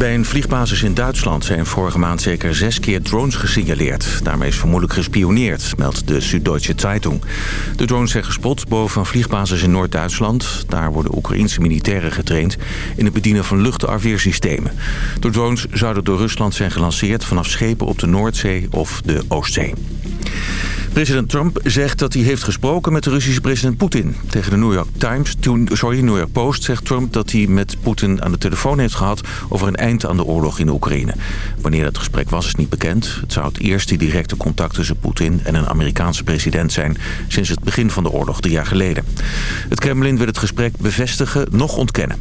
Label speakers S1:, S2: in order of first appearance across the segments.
S1: Bij een vliegbasis in Duitsland zijn vorige maand zeker zes keer drones gesignaleerd. Daarmee is vermoedelijk gespioneerd, meldt de Süddeutsche Zeitung. De drones zijn gespot boven een vliegbasis in Noord-Duitsland. Daar worden Oekraïense militairen getraind in het bedienen van luchtafweersystemen. De drones zouden door Rusland zijn gelanceerd vanaf schepen op de Noordzee of de Oostzee. President Trump zegt dat hij heeft gesproken met de Russische president Poetin. Tegen de New York Times, sorry, New York Post zegt Trump dat hij met Poetin aan de telefoon heeft gehad over een aan de oorlog in Oekraïne. Wanneer dat gesprek was is niet bekend. Het zou het eerste directe contact tussen Poetin en een Amerikaanse president zijn sinds het begin van de oorlog drie jaar geleden. Het Kremlin wil het gesprek bevestigen, nog ontkennen.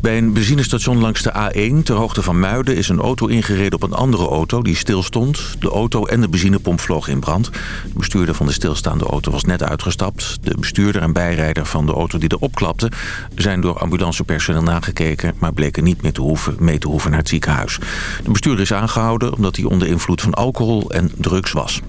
S1: Bij een benzinestation langs de A1 ter hoogte van Muiden is een auto ingereden op een andere auto die stilstond. De auto en de benzinepomp vlogen in brand. De bestuurder van de stilstaande auto was net uitgestapt. De bestuurder en bijrijder van de auto die erop klapte zijn door ambulancepersoneel nagekeken, maar bleken niet meer te hoeven, mee te hoeven naar het ziekenhuis. De bestuurder is aangehouden omdat hij onder invloed van alcohol en drugs was.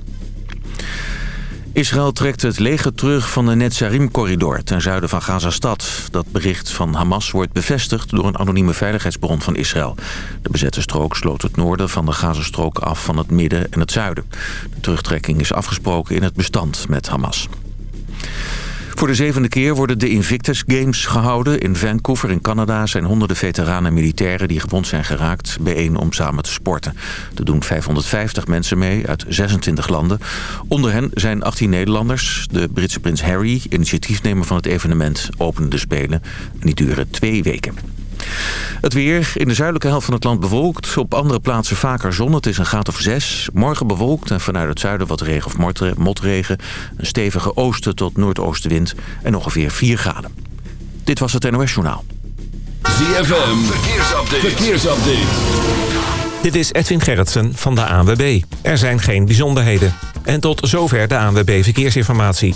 S1: Israël trekt het leger terug van de Netzarim-corridor ten zuiden van Gaza-stad. Dat bericht van Hamas wordt bevestigd door een anonieme veiligheidsbron van Israël. De bezette strook sloot het noorden van de Gazastrook af van het midden en het zuiden. De terugtrekking is afgesproken in het bestand met Hamas. Voor de zevende keer worden de Invictus Games gehouden. In Vancouver in Canada zijn honderden veteranen en militairen die gewond zijn geraakt bijeen om samen te sporten. Er doen 550 mensen mee uit 26 landen. Onder hen zijn 18 Nederlanders. De Britse prins Harry, initiatiefnemer van het evenement, opende de Spelen. En die duren twee weken. Het weer in de zuidelijke helft van het land bewolkt. Op andere plaatsen vaker zon. Het is een graad of zes. Morgen bewolkt en vanuit het zuiden wat regen of motregen. Een stevige oosten tot noordoostenwind en ongeveer 4 graden. Dit was het NOS Journaal.
S2: ZFM, verkeersupdate. verkeersupdate.
S3: Dit is Edwin Gerritsen van de ANWB. Er zijn geen bijzonderheden. En tot zover de ANWB Verkeersinformatie.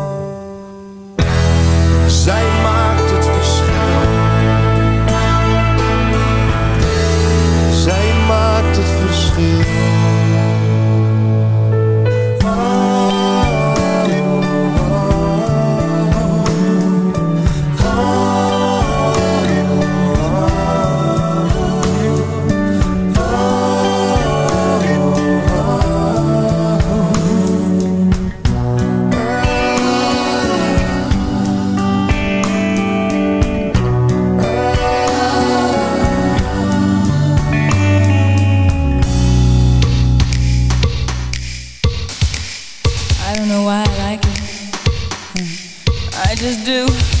S4: I don't know why I like it. I just do.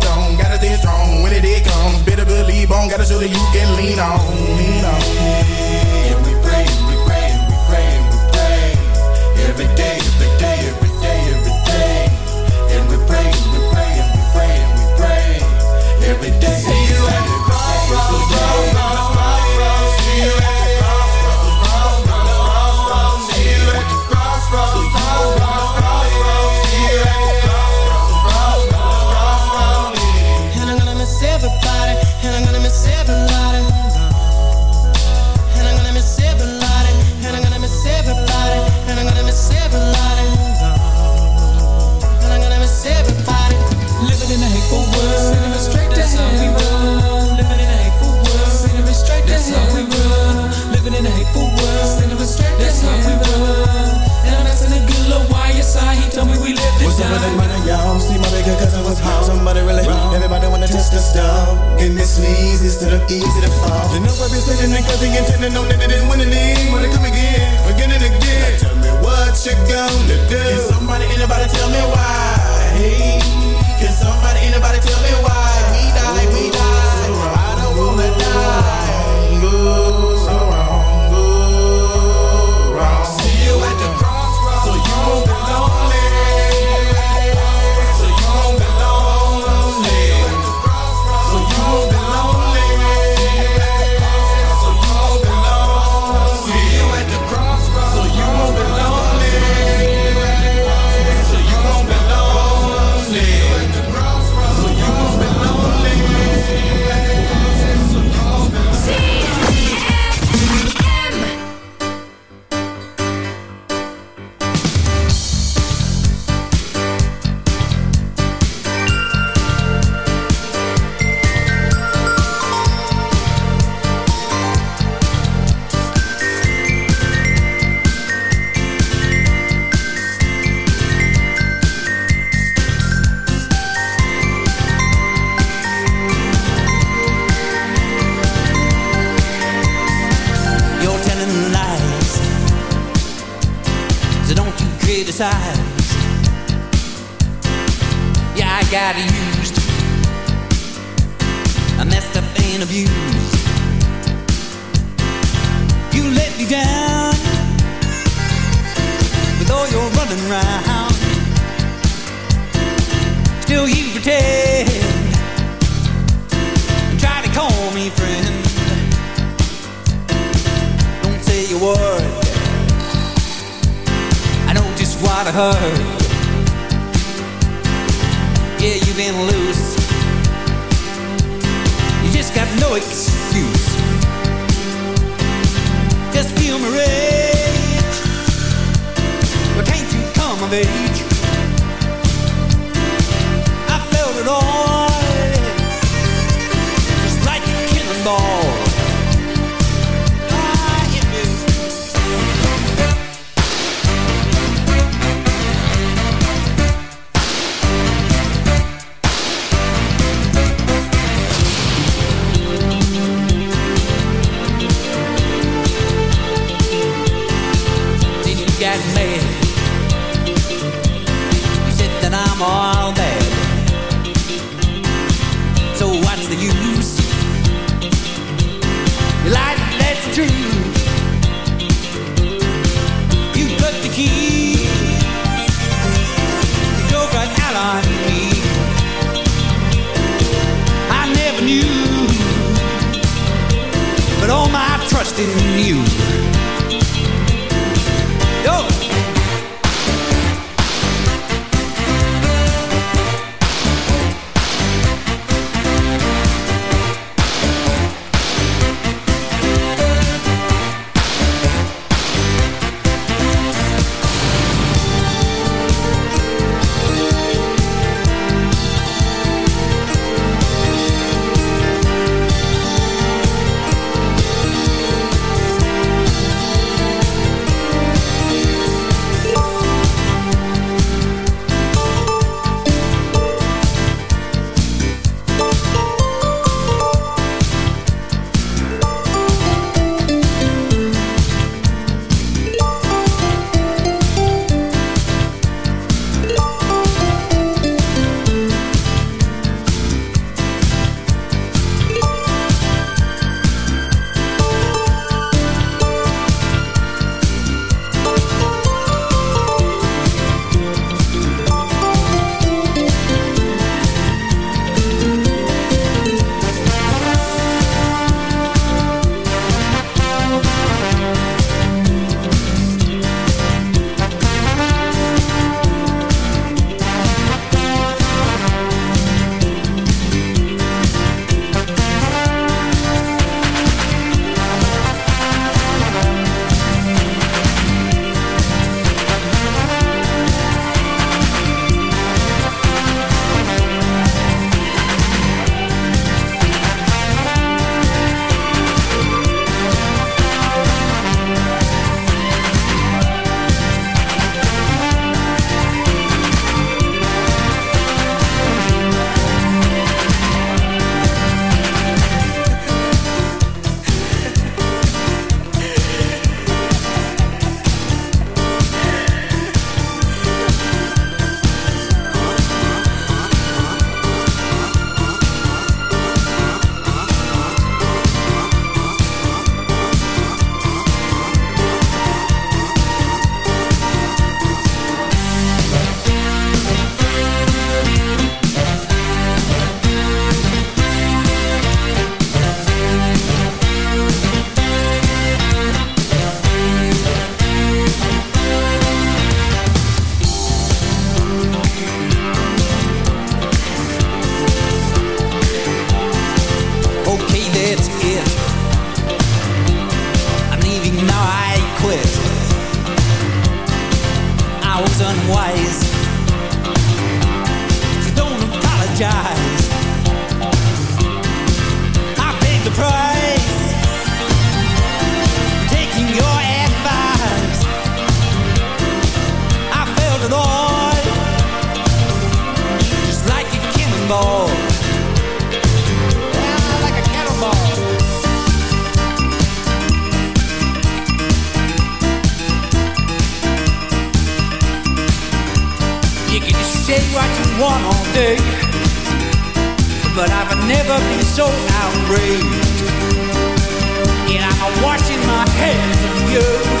S5: nothing strong when it, it comes. Better believe on, got a shoulder you can lean on. Lean on.
S6: Yeah, we pray, we pray, we pray, we pray. Every day, every day, every day, every day. And we pray, we pray, we pray, we pray. Every day. See you at the crossroads.
S5: wasn't y'all. See my bigger cousin was home. Somebody really wrong. Everybody wanna test
S6: the stuff. And this leads is to the easy to fall. The be sitting and cousin intending on that they didn't win the. Wanna come again, again and again. Now tell me what you gonna do.
S5: Can somebody, anybody tell me why? Can somebody, anybody tell me why? We die, we die. I don't wanna die.
S7: Ooh. all. never
S8: been so outraged. And I'm washing my hands of you.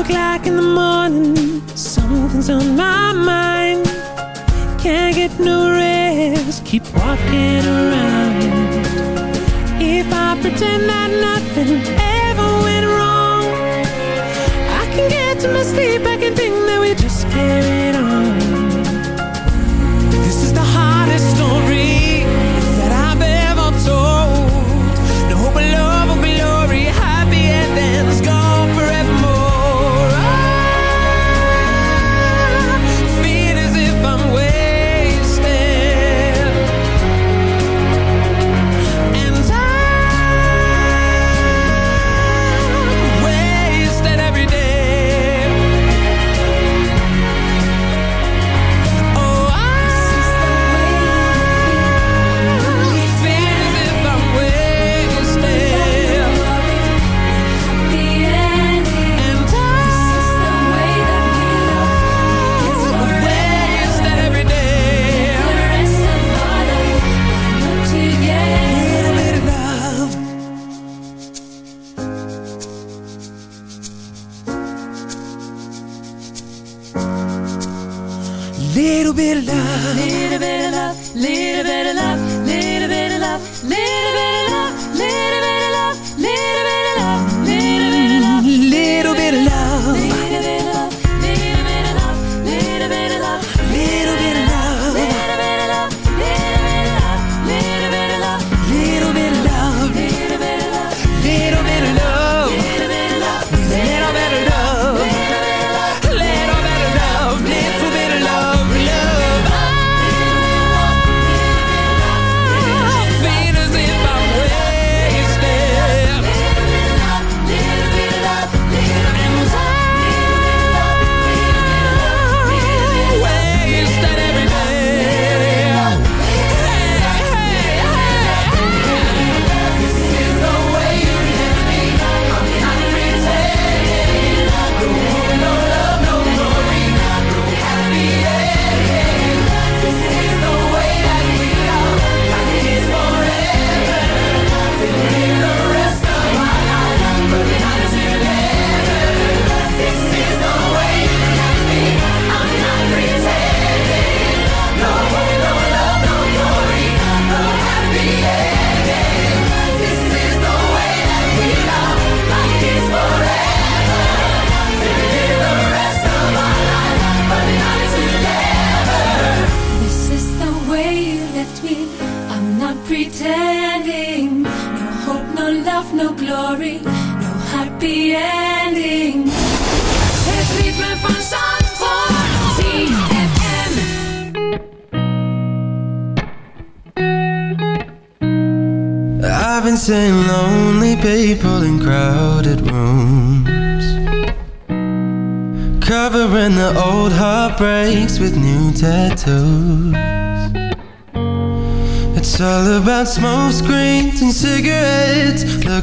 S9: O'clock in the morning, something's on my mind. Can't get no rest, keep walking around. If I pretend that nothing ever went wrong, I can get to my sleep.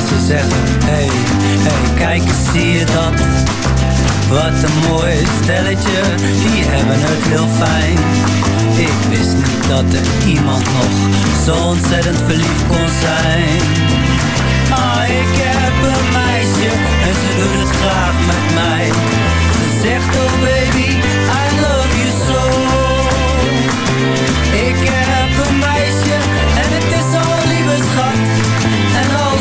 S10: Mensen zeggen Hey, hey, kijk eens, zie je dat? Wat een mooi stelletje Die hebben het heel fijn. Ik wist niet dat er iemand nog Zo ontzettend verliefd kon zijn. Ah, ik heb een meisje En ze doet het graag met mij. Ze zegt oh baby, I love you so. Ik heb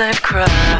S4: I've cried.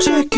S8: Check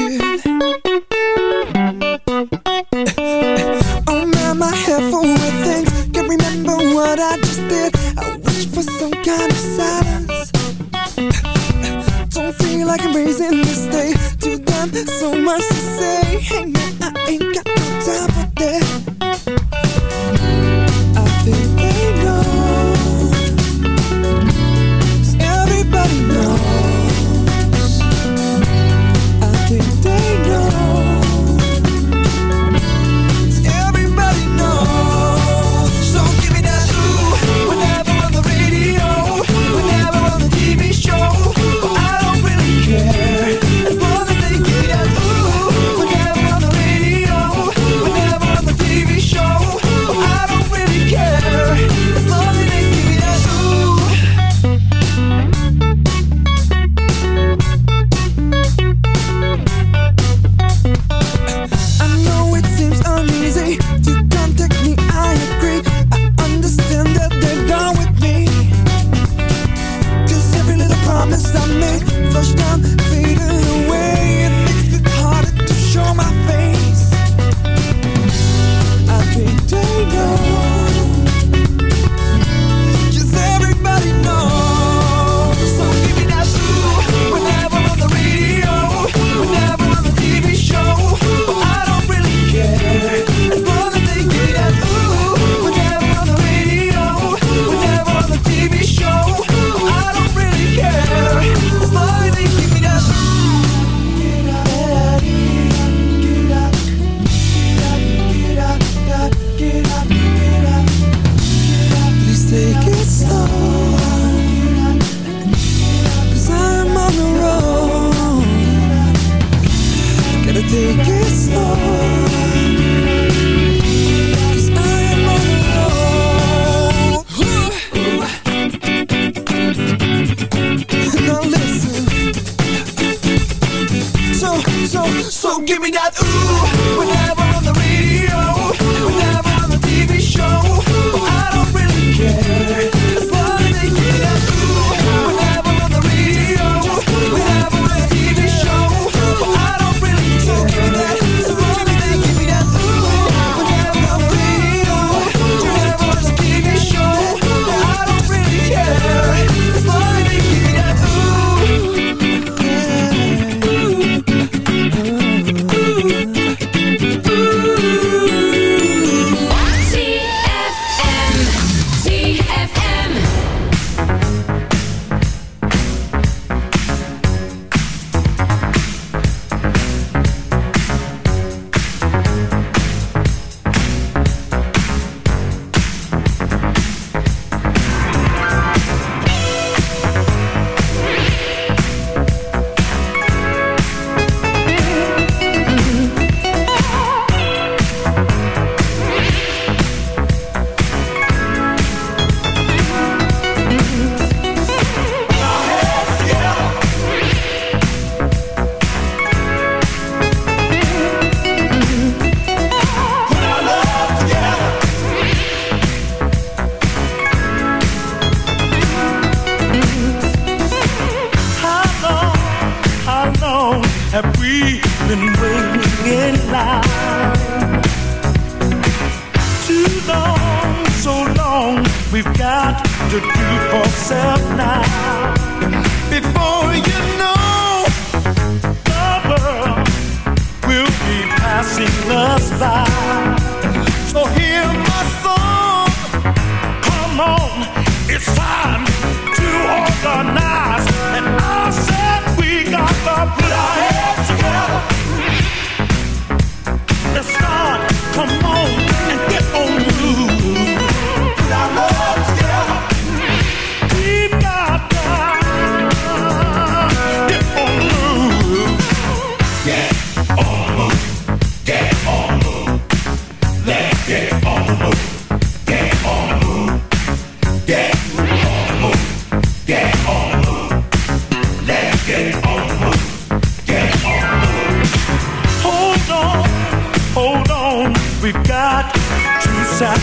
S8: have we been waiting in line? Too long, so long, we've got to do for self now. Before you know, the world will be passing us by. So hear my song, come on, it's time to organize. And I said we got the plan. Come on.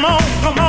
S4: come on, come on.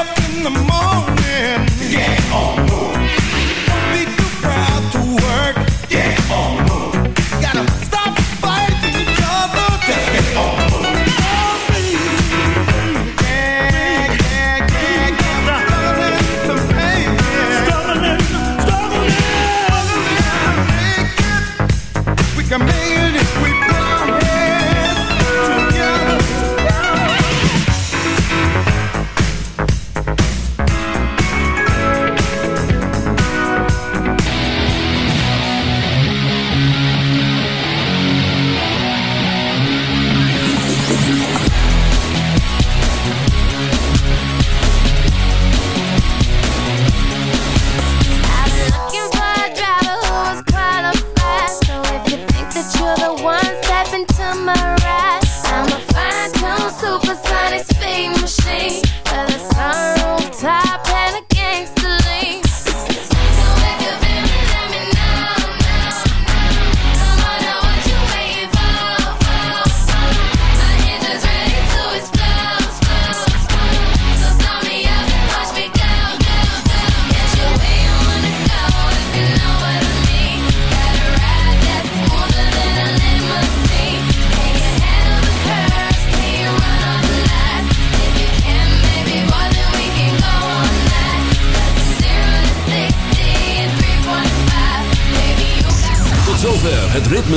S4: up in the morning. Get on.